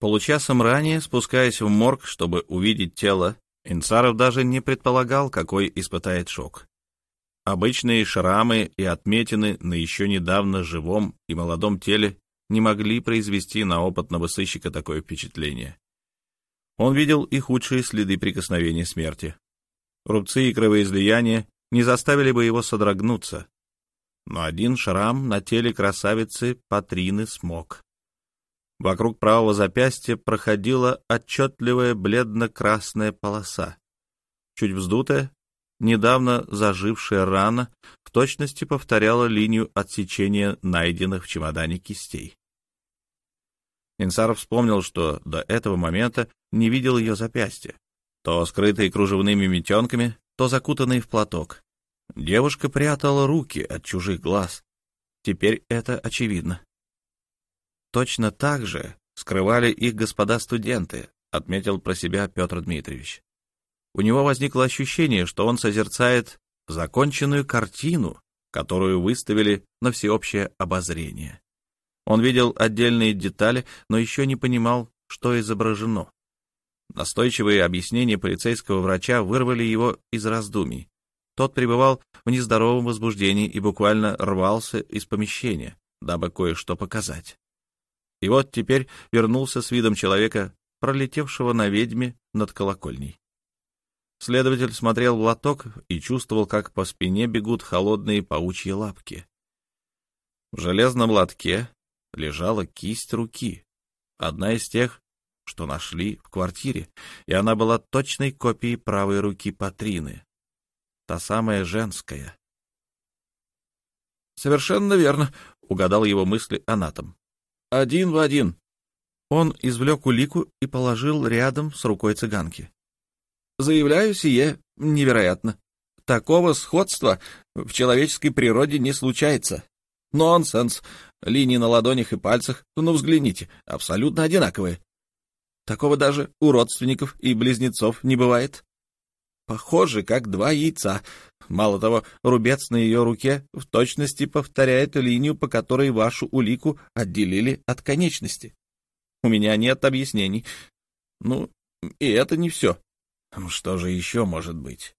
Получасом ранее, спускаясь в морг, чтобы увидеть тело, Инцаров даже не предполагал, какой испытает шок. Обычные шрамы и отметины на еще недавно живом и молодом теле не могли произвести на опытного сыщика такое впечатление. Он видел и худшие следы прикосновения смерти. Рубцы и кровоизлияния не заставили бы его содрогнуться. Но один шрам на теле красавицы Патрины смог. Вокруг правого запястья проходила отчетливая бледно-красная полоса. Чуть вздутая, недавно зажившая рана в точности повторяла линию отсечения найденных в чемодане кистей. Инсаров вспомнил, что до этого момента не видел ее запястья, то скрытые кружевными метенками, то закутанные в платок. Девушка прятала руки от чужих глаз. Теперь это очевидно. Точно так же скрывали их господа студенты, отметил про себя Петр Дмитриевич у него возникло ощущение, что он созерцает законченную картину, которую выставили на всеобщее обозрение. Он видел отдельные детали, но еще не понимал, что изображено. Настойчивые объяснения полицейского врача вырвали его из раздумий. Тот пребывал в нездоровом возбуждении и буквально рвался из помещения, дабы кое-что показать. И вот теперь вернулся с видом человека, пролетевшего на ведьме над колокольней. Следователь смотрел в лоток и чувствовал, как по спине бегут холодные паучьи лапки. В железном лотке лежала кисть руки, одна из тех, что нашли в квартире, и она была точной копией правой руки Патрины, та самая женская. «Совершенно верно», — угадал его мысли анатом. «Один в один». Он извлек улику и положил рядом с рукой цыганки. Заявляю сие невероятно. Такого сходства в человеческой природе не случается. Нонсенс. Линии на ладонях и пальцах, ну взгляните, абсолютно одинаковые. Такого даже у родственников и близнецов не бывает. Похожи, как два яйца. Мало того, рубец на ее руке в точности повторяет линию, по которой вашу улику отделили от конечности. У меня нет объяснений. Ну, и это не все. Что же еще может быть?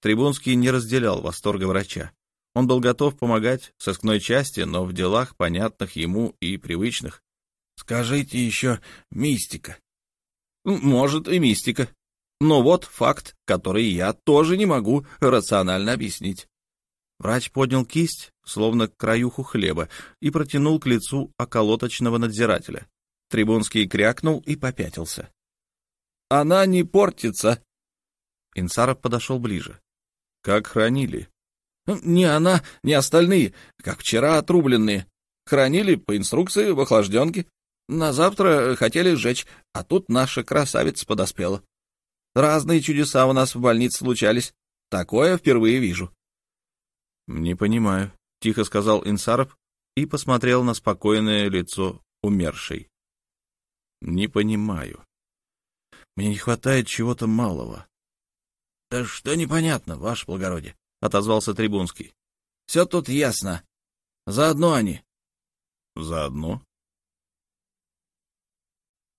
Трибунский не разделял восторга врача. Он был готов помогать сыскной части, но в делах, понятных ему и привычных. Скажите еще мистика. Может и мистика. Но вот факт, который я тоже не могу рационально объяснить. Врач поднял кисть, словно краюху хлеба, и протянул к лицу околоточного надзирателя. Трибунский крякнул и попятился. «Она не портится», Инсаров подошел ближе. «Как хранили?» «Не она, не остальные, как вчера отрубленные. Хранили по инструкции в охлажденке. На завтра хотели сжечь, а тут наша красавица подоспела. Разные чудеса у нас в больнице случались. Такое впервые вижу». «Не понимаю», — тихо сказал Инсаров и посмотрел на спокойное лицо умершей. «Не понимаю. Мне не хватает чего-то малого. — Да что непонятно, ваше благородие, — отозвался Трибунский. — Все тут ясно. Заодно они. — Заодно?